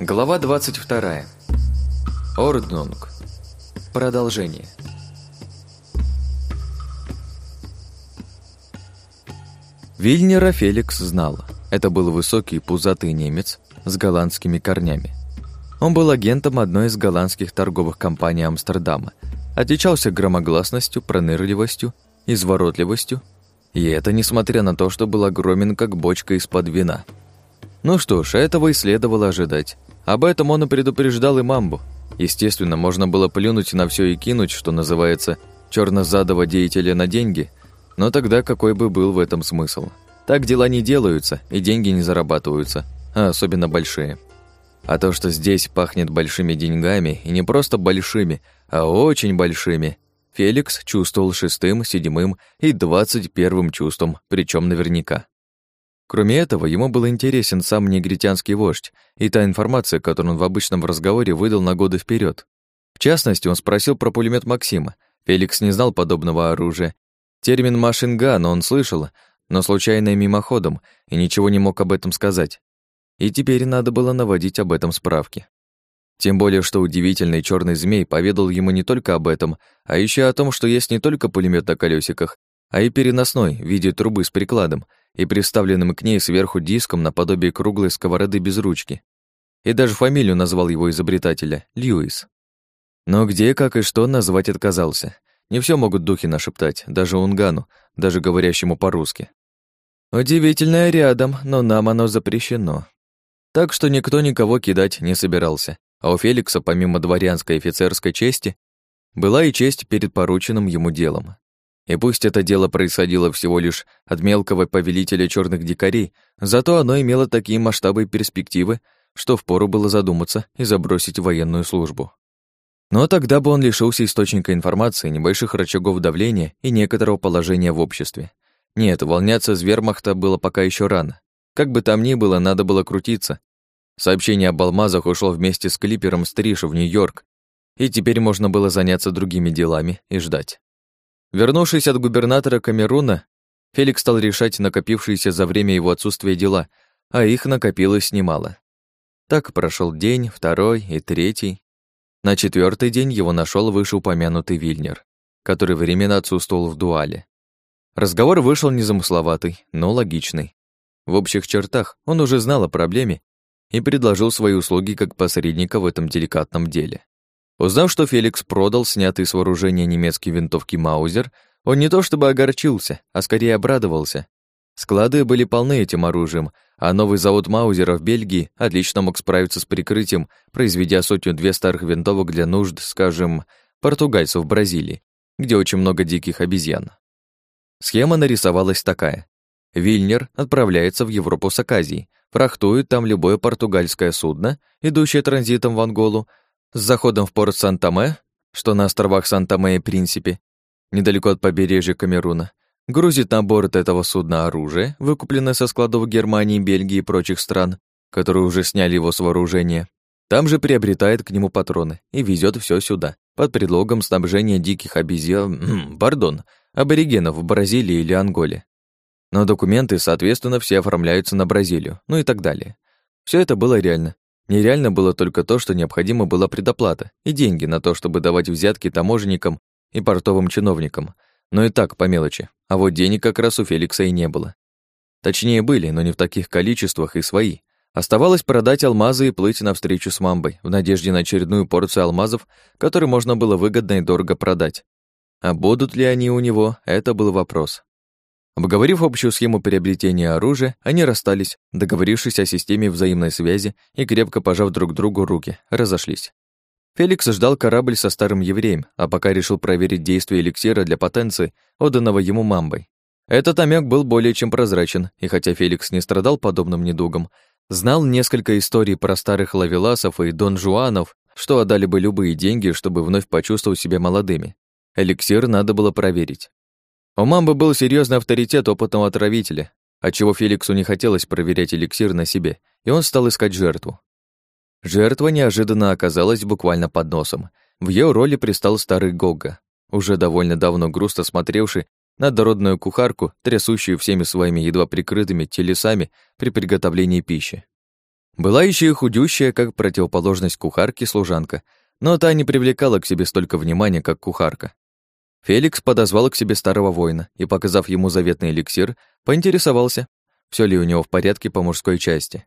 Глава 22. Орднунг. Продолжение. Вильнера Феликс знал. Это был высокий пузатый немец с голландскими корнями. Он был агентом одной из голландских торговых компаний Амстердама, отличался громогласностью, пронырливостью, изворотливостью, и это несмотря на то, что был огромен, как бочка из-под вина. Ну что ж, этого и следовало ожидать. Об этом он и предупреждал и мамбу. Естественно, можно было плюнуть на все и кинуть, что называется, чернозадого деятеля на деньги, но тогда какой бы был в этом смысл? Так дела не делаются, и деньги не зарабатываются, а особенно большие. А то, что здесь пахнет большими деньгами, и не просто большими, а очень большими, Феликс чувствовал шестым, седьмым и двадцать первым чувством, причем наверняка. Кроме этого, ему был интересен сам негритянский вождь и та информация, которую он в обычном разговоре выдал на годы вперед. В частности, он спросил про пулемет Максима. Феликс не знал подобного оружия. Термин «машинган» он слышал, но случайно и мимоходом, и ничего не мог об этом сказать. И теперь надо было наводить об этом справки. Тем более, что удивительный черный змей поведал ему не только об этом, а еще о том, что есть не только пулемет на колесиках, а и переносной в виде трубы с прикладом, и приставленным к ней сверху диском наподобие круглой сковороды без ручки. И даже фамилию назвал его изобретателя — Льюис. Но где, как и что назвать отказался. Не все могут духи нашептать, даже унгану, даже говорящему по-русски. Удивительное рядом, но нам оно запрещено. Так что никто никого кидать не собирался, а у Феликса, помимо дворянской офицерской чести, была и честь перед порученным ему делом. И пусть это дело происходило всего лишь от мелкого повелителя черных дикарей, зато оно имело такие масштабы и перспективы, что впору было задуматься и забросить военную службу. Но тогда бы он лишился источника информации, небольших рычагов давления и некоторого положения в обществе. Нет, волняться с вермахта было пока еще рано. Как бы там ни было, надо было крутиться. Сообщение об алмазах ушло вместе с клипером Стриша в Нью-Йорк, и теперь можно было заняться другими делами и ждать. Вернувшись от губернатора Камеруна, Феликс стал решать накопившиеся за время его отсутствия дела, а их накопилось немало. Так прошел день, второй и третий. На четвертый день его нашел вышеупомянутый Вильнер, который временно отсутствовал в дуале. Разговор вышел незамысловатый, но логичный. В общих чертах он уже знал о проблеме и предложил свои услуги как посредника в этом деликатном деле. Узнав, что Феликс продал снятый с вооружения немецкие винтовки Маузер, он не то чтобы огорчился, а скорее обрадовался. Склады были полны этим оружием, а новый завод Маузера в Бельгии отлично мог справиться с прикрытием, произведя сотню-две старых винтовок для нужд, скажем, португальцев в Бразилии, где очень много диких обезьян. Схема нарисовалась такая. Вильнер отправляется в Европу с Аказией, фрахтует там любое португальское судно, идущее транзитом в Анголу, с заходом в порт Сан-Томе, что на островах Сан-Томе и Принципе, недалеко от побережья Камеруна, грузит на борт этого судна оружие, выкупленное со складов Германии, Бельгии и прочих стран, которые уже сняли его с вооружения. Там же приобретает к нему патроны и везет все сюда, под предлогом снабжения диких обезьян, пардон, аборигенов в Бразилии или Анголе. Но документы, соответственно, все оформляются на Бразилию, ну и так далее. Все это было реально, Нереально было только то, что необходима была предоплата и деньги на то, чтобы давать взятки таможенникам и портовым чиновникам. Но и так, по мелочи. А вот денег как раз у Феликса и не было. Точнее, были, но не в таких количествах и свои. Оставалось продать алмазы и плыть навстречу с мамбой, в надежде на очередную порцию алмазов, которые можно было выгодно и дорого продать. А будут ли они у него, это был вопрос. Обговорив общую схему приобретения оружия, они расстались, договорившись о системе взаимной связи и крепко пожав друг другу руки, разошлись. Феликс ждал корабль со старым евреем, а пока решил проверить действие эликсира для потенции, отданного ему мамбой. Этот амек был более чем прозрачен, и хотя Феликс не страдал подобным недугом, знал несколько историй про старых лавеласов и дон Жуанов, что отдали бы любые деньги, чтобы вновь почувствовать себя молодыми. Эликсир надо было проверить. У мамбы был серьезный авторитет опытного отравителя, отчего Феликсу не хотелось проверять эликсир на себе, и он стал искать жертву. Жертва неожиданно оказалась буквально под носом. В ее роли пристал старый Гога, уже довольно давно грустно смотревший на дородную кухарку, трясущую всеми своими едва прикрытыми телесами при приготовлении пищи. Была еще и худющая, как противоположность кухарки, служанка, но та не привлекала к себе столько внимания, как кухарка. Феликс подозвал к себе старого воина и, показав ему заветный эликсир, поинтересовался, все ли у него в порядке по мужской части.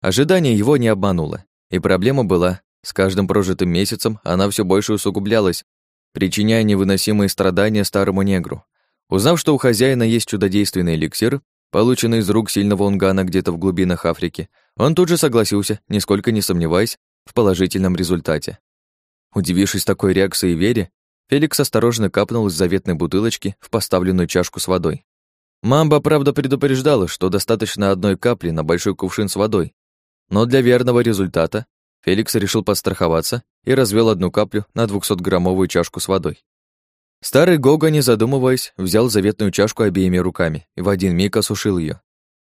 Ожидание его не обмануло, и проблема была, с каждым прожитым месяцем она все больше усугублялась, причиняя невыносимые страдания старому негру. Узнав, что у хозяина есть чудодейственный эликсир, полученный из рук сильного унгана где-то в глубинах Африки, он тут же согласился, нисколько не сомневаясь в положительном результате. Удивившись такой реакции и вере, Феликс осторожно капнул из заветной бутылочки в поставленную чашку с водой. Мамба, правда, предупреждала, что достаточно одной капли на большой кувшин с водой. Но для верного результата Феликс решил подстраховаться и развел одну каплю на 200-граммовую чашку с водой. Старый Гога, не задумываясь, взял заветную чашку обеими руками и в один миг осушил ее.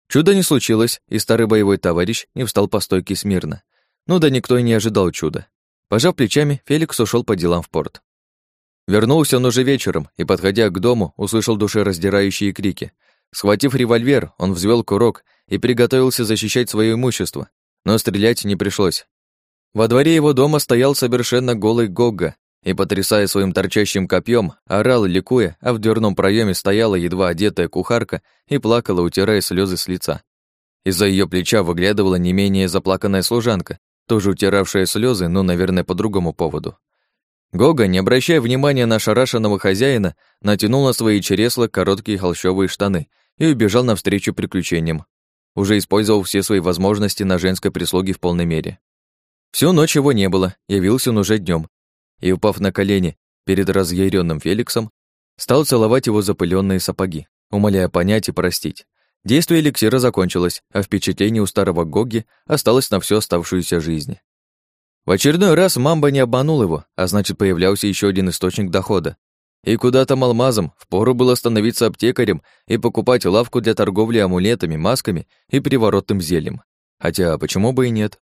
Чуда не случилось, и старый боевой товарищ не встал по стойке смирно. Ну да никто и не ожидал чуда. Пожав плечами, Феликс ушел по делам в порт. Вернулся он уже вечером и, подходя к дому, услышал душераздирающие крики. Схватив револьвер, он взвел курок и приготовился защищать свое имущество, но стрелять не пришлось. Во дворе его дома стоял совершенно голый Гогга и, потрясая своим торчащим копьем, орал, ликуя, а в дверном проеме стояла едва одетая кухарка и плакала, утирая слезы с лица. Из-за ее плеча выглядывала не менее заплаканная служанка, тоже утиравшая слезы, но, наверное, по другому поводу. Гога, не обращая внимания на шарашенного хозяина, натянул на свои чересла короткие холщовые штаны и убежал навстречу приключениям. Уже использовал все свои возможности на женской прислуге в полной мере. Всю ночь его не было, явился он уже днем, и, упав на колени перед разъяренным Феликсом, стал целовать его запыленные сапоги, умоляя понять и простить. Действие эликсира закончилось, а впечатление у старого Гоги осталось на всю оставшуюся жизнь. В очередной раз мамба не обманул его, а значит, появлялся еще один источник дохода. И куда там алмазом, впору было становиться аптекарем и покупать лавку для торговли амулетами, масками и приворотным зельем. Хотя, почему бы и нет?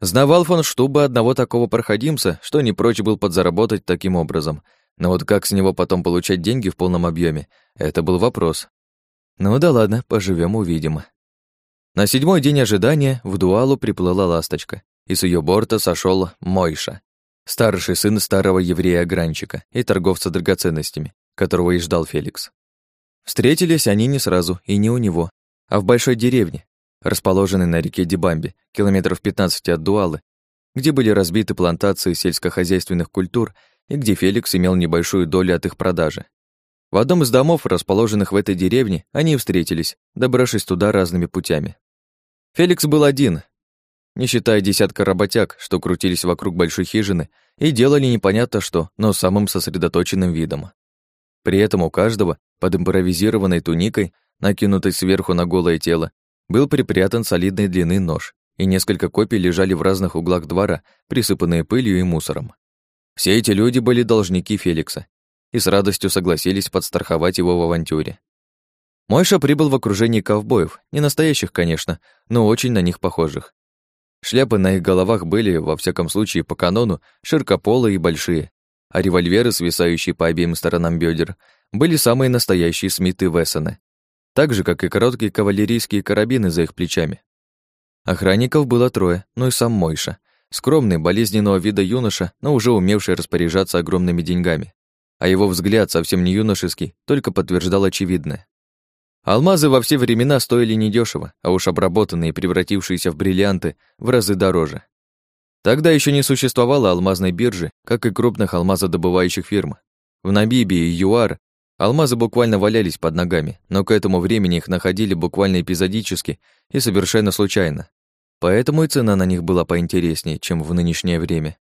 Знавал фон Штуба одного такого проходимца, что не прочь был подзаработать таким образом. Но вот как с него потом получать деньги в полном объеме, это был вопрос. Ну да ладно, поживем увидим. На седьмой день ожидания в дуалу приплыла ласточка и с ее борта сошел Мойша, старший сын старого еврея-огранчика и торговца драгоценностями, которого и ждал Феликс. Встретились они не сразу и не у него, а в большой деревне, расположенной на реке Дебамби, километров 15 от Дуалы, где были разбиты плантации сельскохозяйственных культур и где Феликс имел небольшую долю от их продажи. В одном из домов, расположенных в этой деревне, они встретились, добравшись туда разными путями. Феликс был один, не считая десятка работяг, что крутились вокруг большой хижины и делали непонятно что, но самым сосредоточенным видом. При этом у каждого под импровизированной туникой, накинутой сверху на голое тело, был припрятан солидной длины нож, и несколько копий лежали в разных углах двора, присыпанные пылью и мусором. Все эти люди были должники Феликса и с радостью согласились подстраховать его в авантюре. Мойша прибыл в окружении ковбоев, не настоящих, конечно, но очень на них похожих. Шляпы на их головах были, во всяком случае, по канону, широкополые и большие, а револьверы, свисающие по обеим сторонам бедер, были самые настоящие Смиты Вессона, так же, как и короткие кавалерийские карабины за их плечами. Охранников было трое, ну и сам Мойша, скромный, болезненного вида юноша, но уже умевший распоряжаться огромными деньгами. А его взгляд, совсем не юношеский, только подтверждал очевидное. Алмазы во все времена стоили недешево, а уж обработанные и превратившиеся в бриллианты в разы дороже. Тогда еще не существовало алмазной биржи, как и крупных алмазодобывающих фирм. В Намибии и ЮАР алмазы буквально валялись под ногами, но к этому времени их находили буквально эпизодически и совершенно случайно. Поэтому и цена на них была поинтереснее, чем в нынешнее время.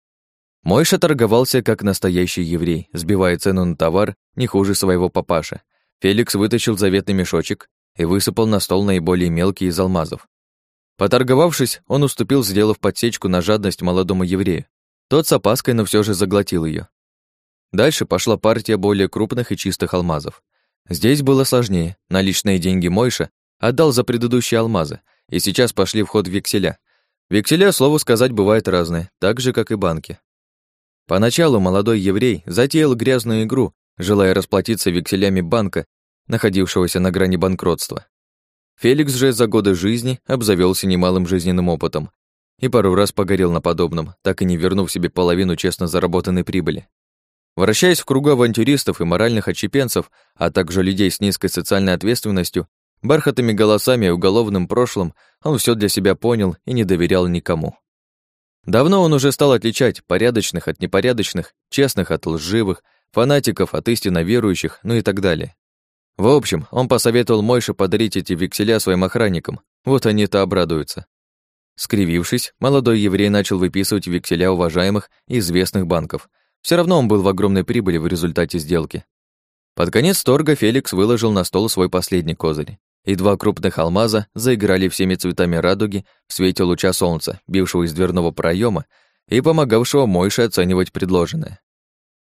Мойша торговался как настоящий еврей, сбивая цену на товар не хуже своего папаши, Феликс вытащил заветный мешочек и высыпал на стол наиболее мелкие из алмазов. Поторговавшись, он уступил, сделав подсечку на жадность молодому еврею. Тот с опаской, но все же заглотил ее. Дальше пошла партия более крупных и чистых алмазов. Здесь было сложнее. Наличные деньги Мойша отдал за предыдущие алмазы, и сейчас пошли в ход векселя. Векселя, слову сказать, бывают разные, так же, как и банки. Поначалу молодой еврей затеял грязную игру, желая расплатиться векселями банка, находившегося на грани банкротства. Феликс же за годы жизни обзавелся немалым жизненным опытом и пару раз погорел на подобном, так и не вернув себе половину честно заработанной прибыли. Вращаясь в кругу авантюристов и моральных отщепенцев, а также людей с низкой социальной ответственностью, бархатными голосами и уголовным прошлым, он все для себя понял и не доверял никому. Давно он уже стал отличать порядочных от непорядочных, честных от лживых, фанатиков от истинно верующих, ну и так далее. В общем, он посоветовал Мойше подарить эти векселя своим охранникам, вот они-то обрадуются. Скривившись, молодой еврей начал выписывать векселя уважаемых и известных банков. Все равно он был в огромной прибыли в результате сделки. Под конец торга Феликс выложил на стол свой последний козырь, и два крупных алмаза заиграли всеми цветами радуги в свете луча солнца, бившего из дверного проема и помогавшего Мойше оценивать предложенное.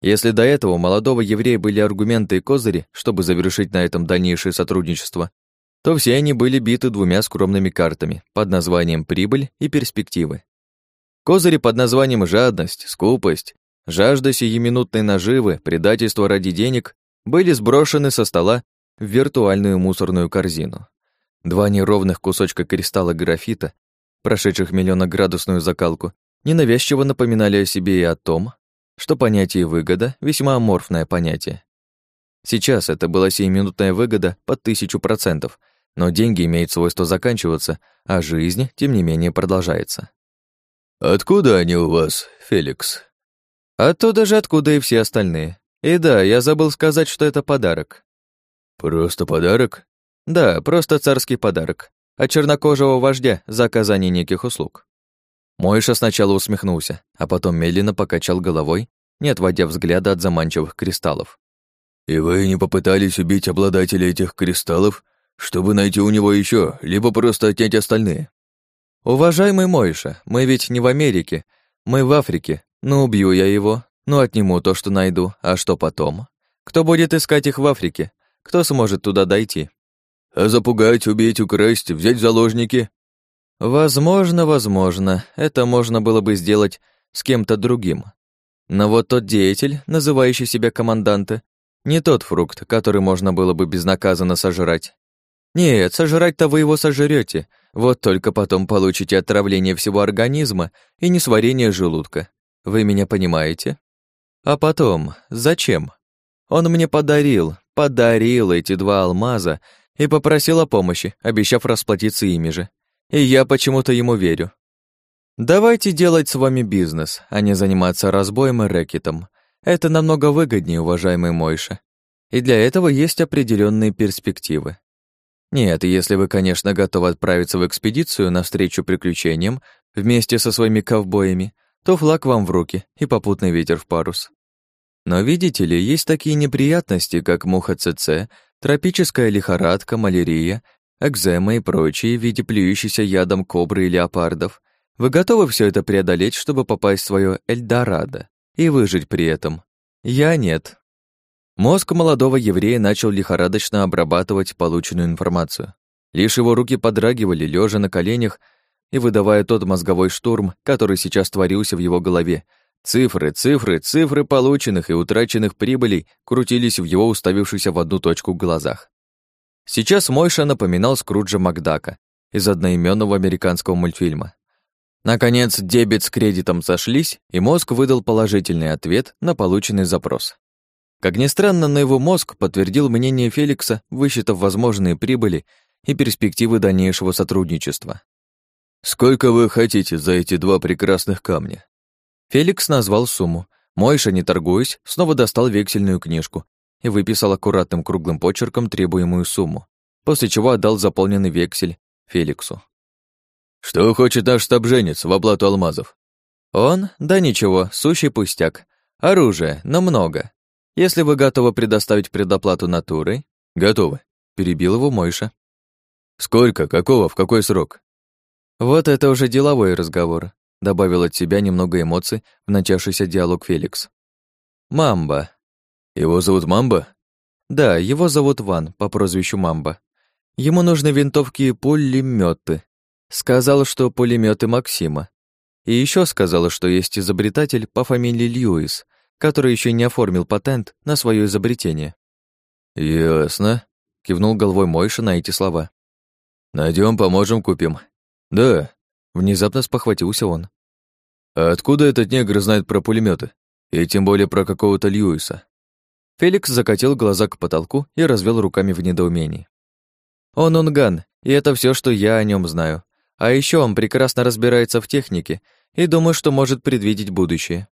Если до этого у молодого еврея были аргументы и козыри, чтобы завершить на этом дальнейшее сотрудничество, то все они были биты двумя скромными картами под названием «Прибыль» и «Перспективы». Козыри под названием «Жадность», «Скупость», «Жажда сиюминутной наживы», «Предательство ради денег» были сброшены со стола в виртуальную мусорную корзину. Два неровных кусочка кристалла графита, прошедших миллионоградусную закалку, ненавязчиво напоминали о себе и о том, что понятие «выгода» — весьма аморфное понятие. Сейчас это была сиюминутная выгода под тысячу процентов — но деньги имеют свойство заканчиваться, а жизнь, тем не менее, продолжается. «Откуда они у вас, Феликс?» «Оттуда же, откуда и все остальные. И да, я забыл сказать, что это подарок». «Просто подарок?» «Да, просто царский подарок. От чернокожего вождя за оказание неких услуг». Мойша сначала усмехнулся, а потом медленно покачал головой, не отводя взгляда от заманчивых кристаллов. «И вы не попытались убить обладателя этих кристаллов чтобы найти у него еще, либо просто отнять остальные. Уважаемый Мойша, мы ведь не в Америке, мы в Африке. Ну, убью я его, ну, отниму то, что найду, а что потом? Кто будет искать их в Африке? Кто сможет туда дойти? А запугать, убить, украсть, взять заложники? Возможно, возможно, это можно было бы сделать с кем-то другим. Но вот тот деятель, называющий себя команданта, не тот фрукт, который можно было бы безнаказанно сожрать. Нет, сожрать-то вы его сожрете, вот только потом получите отравление всего организма и несварение желудка. Вы меня понимаете? А потом, зачем? Он мне подарил, подарил эти два алмаза и попросил о помощи, обещав расплатиться ими же. И я почему-то ему верю. Давайте делать с вами бизнес, а не заниматься разбоем и рэкетом. Это намного выгоднее, уважаемый Мойша. И для этого есть определенные перспективы. Нет, если вы, конечно, готовы отправиться в экспедицию навстречу приключениям вместе со своими ковбоями, то флаг вам в руки и попутный ветер в парус. Но видите ли, есть такие неприятности, как муха ЦЦ, тропическая лихорадка, малярия, экзема и прочие в виде плюющейся ядом кобры и леопардов. Вы готовы все это преодолеть, чтобы попасть в свое Эльдорадо и выжить при этом? Я нет. Мозг молодого еврея начал лихорадочно обрабатывать полученную информацию. Лишь его руки подрагивали, лежа на коленях и выдавая тот мозговой штурм, который сейчас творился в его голове. Цифры, цифры, цифры полученных и утраченных прибылей крутились в его уставившихся в одну точку глазах. Сейчас Мойша напоминал Скруджа Макдака из одноименного американского мультфильма. Наконец, дебет с кредитом сошлись, и мозг выдал положительный ответ на полученный запрос. Как ни странно, но его мозг подтвердил мнение Феликса, высчитав возможные прибыли и перспективы дальнейшего сотрудничества. «Сколько вы хотите за эти два прекрасных камня?» Феликс назвал сумму. Мойша, не торгуясь, снова достал вексельную книжку и выписал аккуратным круглым почерком требуемую сумму, после чего отдал заполненный вексель Феликсу. «Что хочет наш стабженец в оплату алмазов?» «Он? Да ничего, сущий пустяк. Оружие, но много. Если вы готовы предоставить предоплату натурой, готовы, перебил его Мойша. Сколько, какого, в какой срок? Вот это уже деловой разговор, добавил от себя немного эмоций в начавшийся диалог Феликс. Мамба. Его зовут Мамба? Да, его зовут Ван по прозвищу Мамба. Ему нужны винтовки и пулеметы. Сказал, что пулеметы Максима. И еще сказала, что есть изобретатель по фамилии Льюис, который еще не оформил патент на свое изобретение. «Ясно», — кивнул головой Мойша на эти слова. Найдем, поможем, купим. Да, внезапно спохватился он. А откуда этот негр знает про пулеметы? И тем более про какого-то Льюиса? Феликс закатил глаза к потолку и развел руками в недоумении. Он унган, и это все, что я о нем знаю. А еще он прекрасно разбирается в технике и думаю, что может предвидеть будущее.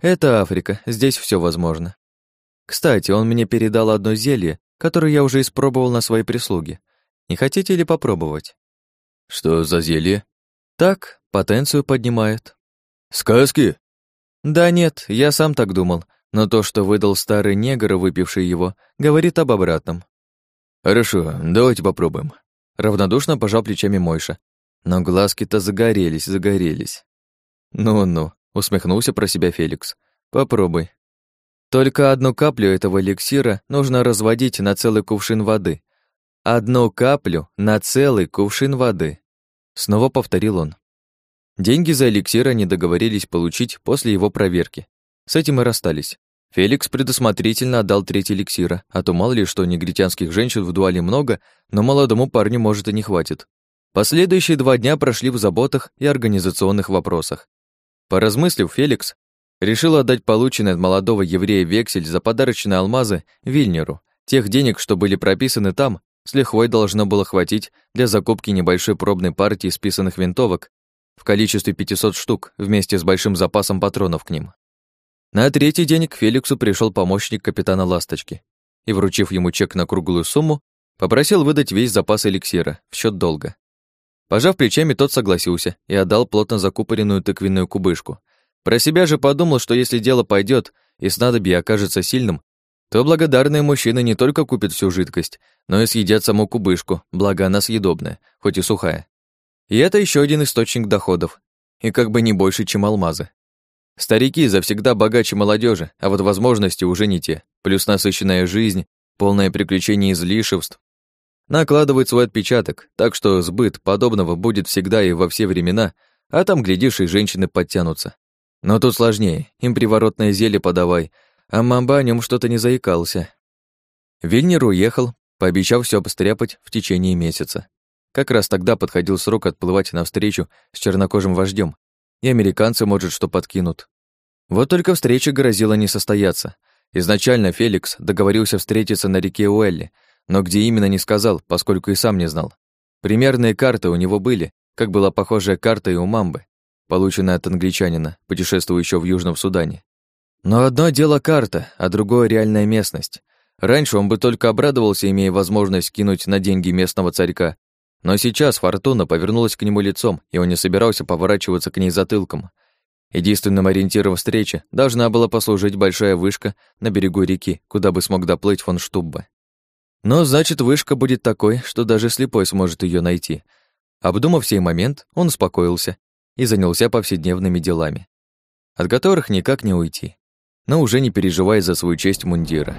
Это Африка, здесь все возможно. Кстати, он мне передал одно зелье, которое я уже испробовал на своей прислуге. Не хотите ли попробовать? Что за зелье? Так, потенцию поднимает. Сказки? Да нет, я сам так думал, но то, что выдал старый негр, выпивший его, говорит об обратном. Хорошо, давайте попробуем. Равнодушно пожал плечами Мойша. Но глазки-то загорелись, загорелись. Ну-ну, усмехнулся про себя Феликс. Попробуй. Только одну каплю этого эликсира нужно разводить на целый кувшин воды. Одну каплю на целый кувшин воды. Снова повторил он. Деньги за эликсир они договорились получить после его проверки. С этим и расстались. Феликс предусмотрительно отдал треть эликсира, а то мало ли что негритянских женщин в дуале много, но молодому парню, может, и не хватит. Последующие два дня прошли в заботах и организационных вопросах. Поразмыслив, Феликс решил отдать полученный от молодого еврея вексель за подарочные алмазы Вильнеру. Тех денег, что были прописаны там, с лихвой должно было хватить для закупки небольшой пробной партии списанных винтовок в количестве 500 штук вместе с большим запасом патронов к ним. На третий день к Феликсу пришел помощник капитана «Ласточки» и, вручив ему чек на круглую сумму, попросил выдать весь запас эликсира в счет долга. Пожав плечами, тот согласился и отдал плотно закупоренную тыквенную кубышку. Про себя же подумал, что если дело пойдет и снадобье окажется сильным, то благодарные мужчины не только купят всю жидкость, но и съедят саму кубышку, благо она съедобная, хоть и сухая. И это еще один источник доходов, и как бы не больше, чем алмазы. Старики завсегда богаче молодежи, а вот возможности уже не те, плюс насыщенная жизнь, полное приключений излишеств, накладывает свой отпечаток, так что сбыт подобного будет всегда и во все времена, а там, глядишь, и женщины подтянутся. Но тут сложнее, им приворотное зелье подавай, а мамба о нем что-то не заикался. Вильнер уехал, пообещав все постряпать в течение месяца. Как раз тогда подходил срок отплывать навстречу с чернокожим вождем, и американцы, может, что подкинут. Вот только встреча грозила не состояться. Изначально Феликс договорился встретиться на реке Уэлли, но где именно не сказал, поскольку и сам не знал. Примерные карты у него были, как была похожая карта и у Мамбы, полученная от англичанина, путешествующего в Южном Судане. Но одно дело карта, а другое реальная местность. Раньше он бы только обрадовался, имея возможность кинуть на деньги местного царька, но сейчас Фортуна повернулась к нему лицом, и он не собирался поворачиваться к ней затылком. Единственным ориентиром встречи должна была послужить большая вышка на берегу реки, куда бы смог доплыть фон Штубба. Но значит, вышка будет такой, что даже слепой сможет ее найти. Обдумав сей момент, он успокоился и занялся повседневными делами, от которых никак не уйти, но уже не переживая за свою честь мундира.